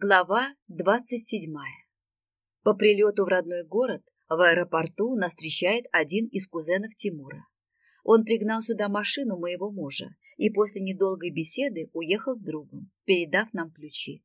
Глава 27. По прилету в родной город в аэропорту нас встречает один из кузенов Тимура. Он пригнал сюда машину моего мужа и после недолгой беседы уехал с другом, передав нам ключи.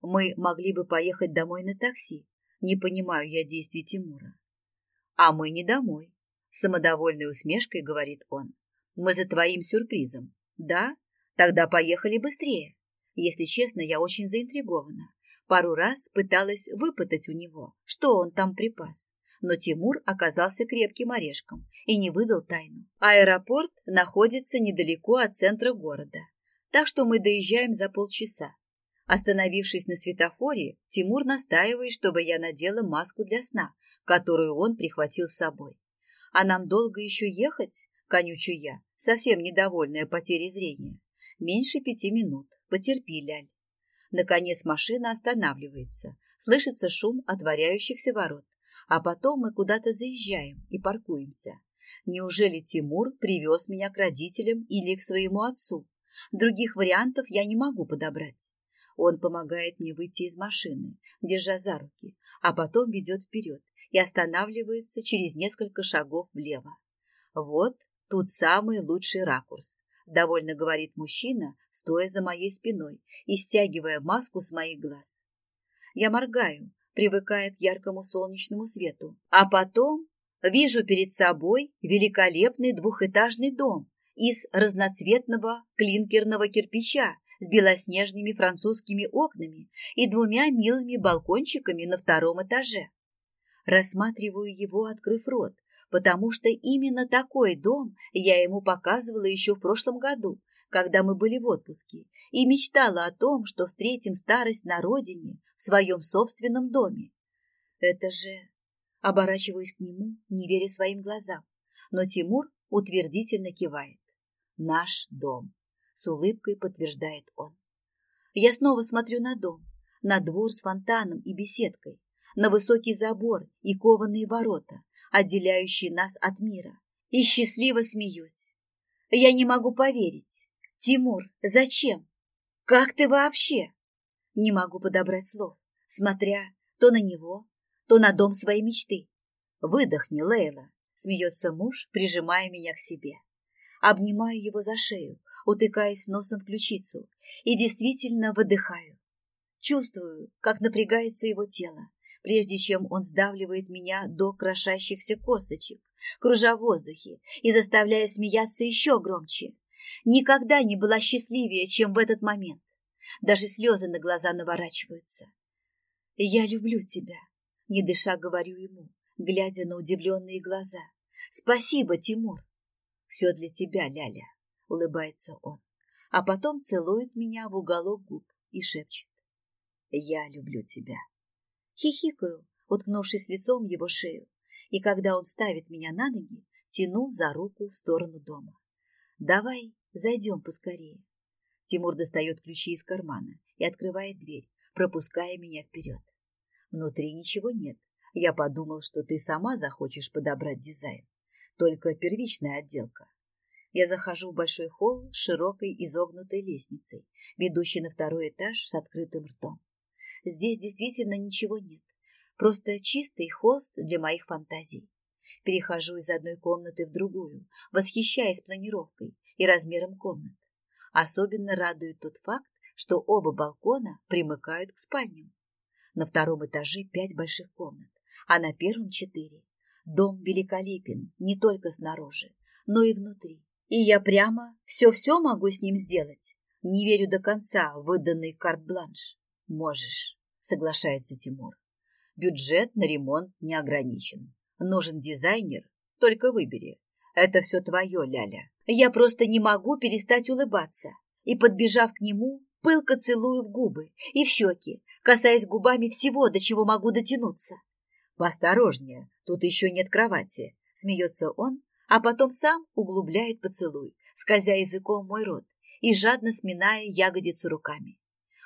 Мы могли бы поехать домой на такси. Не понимаю я действий Тимура. А мы не домой, самодовольной усмешкой говорит он. Мы за твоим сюрпризом. Да? Тогда поехали быстрее. Если честно, я очень заинтригована. Пару раз пыталась выпытать у него, что он там припас. Но Тимур оказался крепким орешком и не выдал тайну. Аэропорт находится недалеко от центра города, так что мы доезжаем за полчаса. Остановившись на светофоре, Тимур настаивает, чтобы я надела маску для сна, которую он прихватил с собой. «А нам долго еще ехать?» – конючу я, совсем недовольная потерей зрения. «Меньше пяти минут потерпи, Наконец машина останавливается. Слышится шум отворяющихся ворот. А потом мы куда-то заезжаем и паркуемся. Неужели Тимур привез меня к родителям или к своему отцу? Других вариантов я не могу подобрать. Он помогает мне выйти из машины, держа за руки, а потом ведет вперед и останавливается через несколько шагов влево. Вот тут самый лучший ракурс довольно говорит мужчина, стоя за моей спиной и стягивая маску с моих глаз. Я моргаю, привыкая к яркому солнечному свету, а потом вижу перед собой великолепный двухэтажный дом из разноцветного клинкерного кирпича с белоснежными французскими окнами и двумя милыми балкончиками на втором этаже. Рассматриваю его, открыв рот, потому что именно такой дом я ему показывала еще в прошлом году, когда мы были в отпуске, и мечтала о том, что встретим старость на родине, в своем собственном доме. Это же... Оборачиваюсь к нему, не веря своим глазам, но Тимур утвердительно кивает. Наш дом. С улыбкой подтверждает он. Я снова смотрю на дом, на двор с фонтаном и беседкой, на высокий забор и кованые ворота, отделяющий нас от мира. И счастливо смеюсь. Я не могу поверить. Тимур, зачем? Как ты вообще? Не могу подобрать слов, смотря то на него, то на дом своей мечты. Выдохни, Лейла, смеется муж, прижимая меня к себе. Обнимаю его за шею, утыкаясь носом в ключицу, и действительно выдыхаю. Чувствую, как напрягается его тело, прежде чем он сдавливает меня до крошащихся косточек, кружа в воздухе и заставляя смеяться еще громче. Никогда не была счастливее, чем в этот момент. Даже слезы на глаза наворачиваются. «Я люблю тебя», — не дыша говорю ему, глядя на удивленные глаза. «Спасибо, Тимур!» «Все для тебя, Ляля», — улыбается он, а потом целует меня в уголок губ и шепчет. «Я люблю тебя». Хихикаю, уткнувшись лицом в его шею, и когда он ставит меня на ноги, тяну за руку в сторону дома. «Давай, зайдем поскорее». Тимур достает ключи из кармана и открывает дверь, пропуская меня вперед. Внутри ничего нет. Я подумал, что ты сама захочешь подобрать дизайн. Только первичная отделка. Я захожу в большой холл с широкой изогнутой лестницей, ведущей на второй этаж с открытым ртом. Здесь действительно ничего нет. Просто чистый холст для моих фантазий. Перехожу из одной комнаты в другую, восхищаясь планировкой и размером комнат. Особенно радует тот факт, что оба балкона примыкают к спальням. На втором этаже пять больших комнат, а на первом четыре. Дом великолепен не только снаружи, но и внутри. И я прямо все-все могу с ним сделать. Не верю до конца в выданный карт-бланш. Можешь, соглашается Тимур. Бюджет на ремонт не ограничен. Нужен дизайнер, только выбери. Это все твое, Ляля. Я просто не могу перестать улыбаться. И, подбежав к нему, пылко целую в губы и в щеки, касаясь губами всего, до чего могу дотянуться. «Поосторожнее, тут еще нет кровати», — смеется он, а потом сам углубляет поцелуй, скользя языком мой рот и жадно сминая ягодицы руками.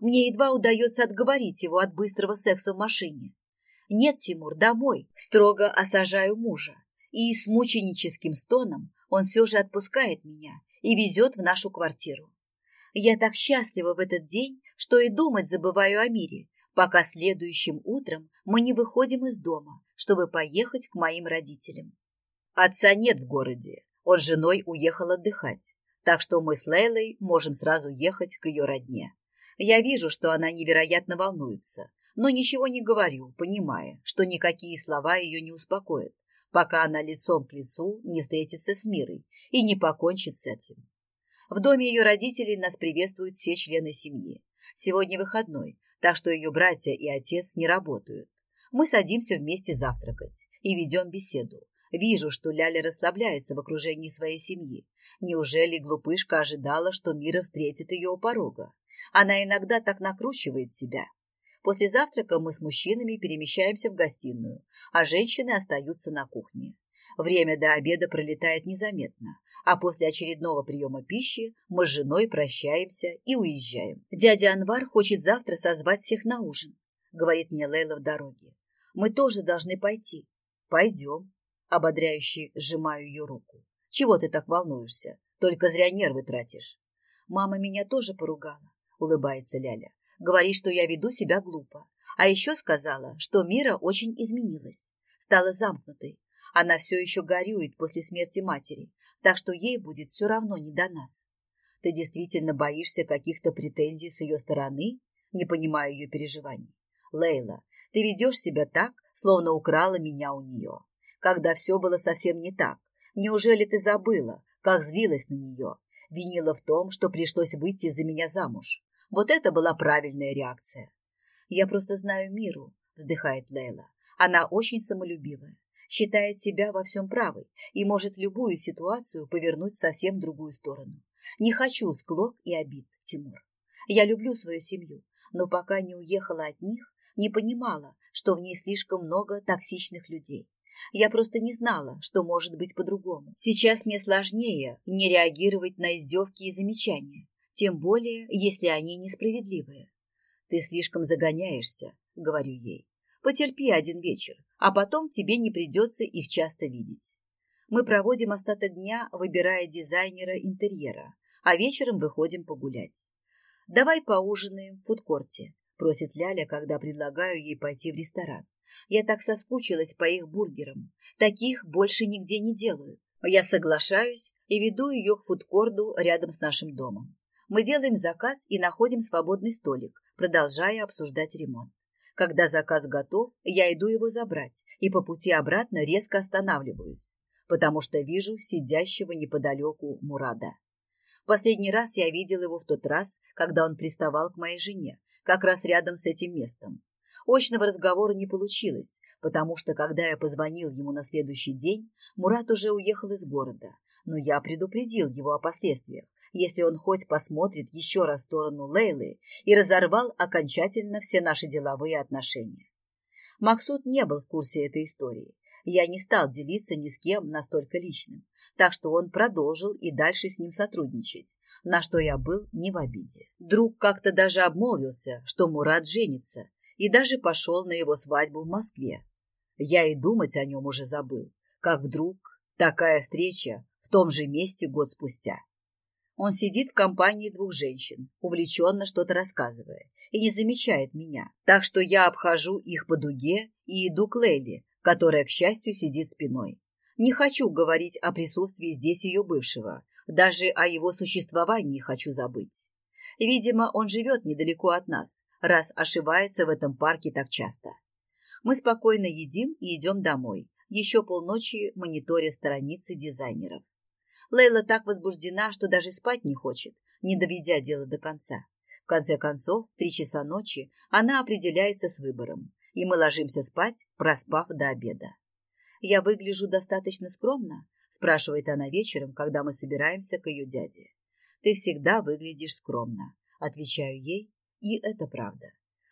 Мне едва удается отговорить его от быстрого секса в машине. «Нет, Тимур, домой!» – строго осажаю мужа. И с мученическим стоном он все же отпускает меня и везет в нашу квартиру. Я так счастлива в этот день, что и думать забываю о мире, пока следующим утром мы не выходим из дома, чтобы поехать к моим родителям. Отца нет в городе, он с женой уехал отдыхать, так что мы с Лейлой можем сразу ехать к ее родне. Я вижу, что она невероятно волнуется, но ничего не говорю, понимая, что никакие слова ее не успокоят, пока она лицом к лицу не встретится с мирой и не покончит с этим. В доме ее родителей нас приветствуют все члены семьи. Сегодня выходной, так что ее братья и отец не работают. Мы садимся вместе завтракать и ведем беседу. Вижу, что Ляля расслабляется в окружении своей семьи. Неужели глупышка ожидала, что Мира встретит ее у порога? Она иногда так накручивает себя. После завтрака мы с мужчинами перемещаемся в гостиную, а женщины остаются на кухне. Время до обеда пролетает незаметно, а после очередного приема пищи мы с женой прощаемся и уезжаем. Дядя Анвар хочет завтра созвать всех на ужин, говорит мне Лейла в дороге. Мы тоже должны пойти. Пойдем, ободряюще сжимаю ее руку. Чего ты так волнуешься? Только зря нервы тратишь. Мама меня тоже поругала улыбается Ляля. Говорит, что я веду себя глупо. А еще сказала, что Мира очень изменилась, стала замкнутой. Она все еще горюет после смерти матери, так что ей будет все равно не до нас. Ты действительно боишься каких-то претензий с ее стороны? Не понимаю ее переживаний. Лейла, ты ведешь себя так, словно украла меня у нее. Когда все было совсем не так. Неужели ты забыла, как злилась на нее? Винила в том, что пришлось выйти за меня замуж. Вот это была правильная реакция. Я просто знаю миру, вздыхает Лейла. Она очень самолюбивая, считает себя во всем правой и может любую ситуацию повернуть совсем в другую сторону. Не хочу склок и обид, Тимур. Я люблю свою семью, но пока не уехала от них, не понимала, что в ней слишком много токсичных людей. Я просто не знала, что может быть по-другому. Сейчас мне сложнее не реагировать на издевки и замечания. Тем более, если они несправедливые. Ты слишком загоняешься, говорю ей. Потерпи один вечер, а потом тебе не придется их часто видеть. Мы проводим остаток дня, выбирая дизайнера интерьера, а вечером выходим погулять. Давай поужинаем в фудкорте, просит Ляля, когда предлагаю ей пойти в ресторан. Я так соскучилась по их бургерам. Таких больше нигде не делают. Я соглашаюсь и веду ее к фудкорду рядом с нашим домом. Мы делаем заказ и находим свободный столик, продолжая обсуждать ремонт. Когда заказ готов, я иду его забрать и по пути обратно резко останавливаюсь, потому что вижу сидящего неподалеку Мурада. Последний раз я видел его в тот раз, когда он приставал к моей жене, как раз рядом с этим местом. Очного разговора не получилось, потому что, когда я позвонил ему на следующий день, Мурат уже уехал из города но я предупредил его о последствиях, если он хоть посмотрит еще раз в сторону Лейлы и разорвал окончательно все наши деловые отношения. Максут не был в курсе этой истории. Я не стал делиться ни с кем настолько личным, так что он продолжил и дальше с ним сотрудничать, на что я был не в обиде. Друг как-то даже обмолвился, что Мурат женится, и даже пошел на его свадьбу в Москве. Я и думать о нем уже забыл, как вдруг такая встреча том же месте год спустя. Он сидит в компании двух женщин, увлеченно что-то рассказывая, и не замечает меня, так что я обхожу их по дуге и иду к Лелли, которая, к счастью, сидит спиной. Не хочу говорить о присутствии здесь ее бывшего, даже о его существовании хочу забыть. Видимо, он живет недалеко от нас, раз ошивается в этом парке так часто. Мы спокойно едим и идем домой, еще полночи мониторя страницы дизайнеров. Лейла так возбуждена, что даже спать не хочет, не доведя дело до конца. В конце концов, в три часа ночи она определяется с выбором, и мы ложимся спать, проспав до обеда. «Я выгляжу достаточно скромно?» – спрашивает она вечером, когда мы собираемся к ее дяде. «Ты всегда выглядишь скромно», – отвечаю ей, и это правда.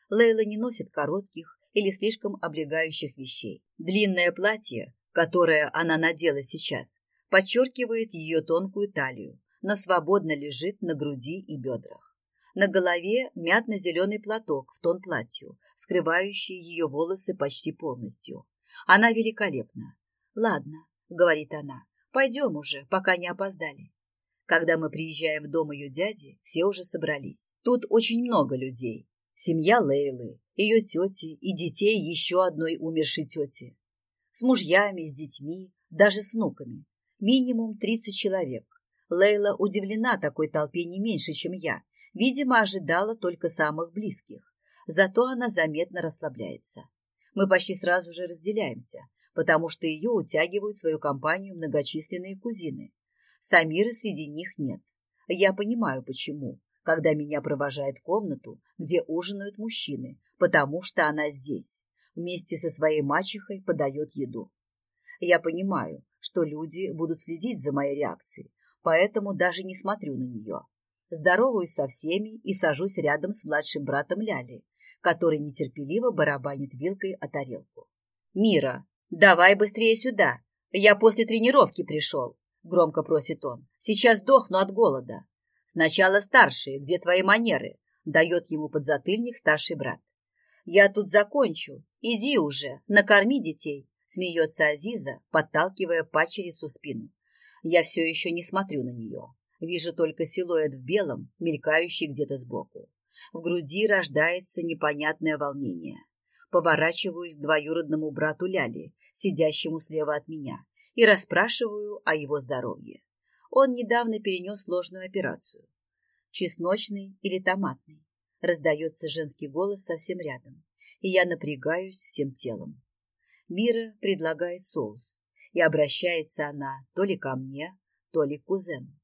Лейла не носит коротких или слишком облегающих вещей. Длинное платье, которое она надела сейчас, подчеркивает ее тонкую талию, но свободно лежит на груди и бедрах. На голове мятно-зеленый платок в тон платью, скрывающий ее волосы почти полностью. Она великолепна. «Ладно», — говорит она, — «пойдем уже, пока не опоздали». Когда мы приезжаем в дом ее дяди, все уже собрались. Тут очень много людей. Семья Лейлы, ее тети и детей еще одной умершей тети. С мужьями, с детьми, даже с внуками минимум 30 человек. Лейла удивлена такой толпе не меньше, чем я. Видимо, ожидала только самых близких. Зато она заметно расслабляется. Мы почти сразу же разделяемся, потому что ее утягивают в свою компанию многочисленные кузины. Самиры среди них нет. Я понимаю, почему, когда меня провожает в комнату, где ужинают мужчины, потому что она здесь. Вместе со своей мачехой подает еду. Я понимаю, что люди будут следить за моей реакцией, поэтому даже не смотрю на нее. Здороваюсь со всеми и сажусь рядом с младшим братом Ляли, который нетерпеливо барабанит вилкой о тарелку. «Мира, давай быстрее сюда! Я после тренировки пришел!» — громко просит он. «Сейчас дохну от голода!» «Сначала старшие, где твои манеры?» — дает ему подзатыльник старший брат. «Я тут закончу. Иди уже, накорми детей Смеется Азиза, подталкивая пачерицу спину. Я все еще не смотрю на нее. Вижу только силуэт в белом, мелькающий где-то сбоку. В груди рождается непонятное волнение. Поворачиваюсь к двоюродному брату Ляли, сидящему слева от меня, и расспрашиваю о его здоровье. Он недавно перенес сложную операцию. Чесночный или томатный? Раздается женский голос совсем рядом, и я напрягаюсь всем телом. Мира предлагает соус и обращается она то ли ко мне, то ли к кузену.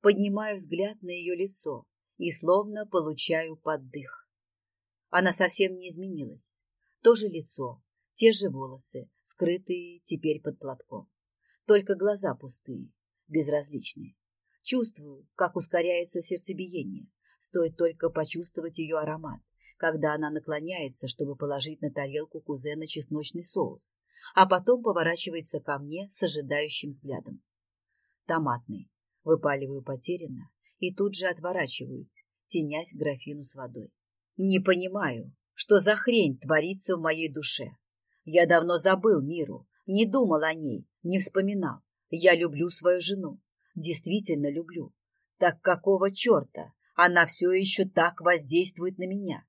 Поднимаю взгляд на ее лицо и словно получаю поддых. Она совсем не изменилась. То же лицо, те же волосы, скрытые теперь под платком. Только глаза пустые, безразличные. Чувствую, как ускоряется сердцебиение. Стоит только почувствовать ее аромат когда она наклоняется, чтобы положить на тарелку кузена чесночный соус, а потом поворачивается ко мне с ожидающим взглядом. Томатный. Выпаливаю потерянно и тут же отворачиваюсь, тенясь графину с водой. Не понимаю, что за хрень творится в моей душе. Я давно забыл Миру, не думал о ней, не вспоминал. Я люблю свою жену, действительно люблю. Так какого черта она все еще так воздействует на меня?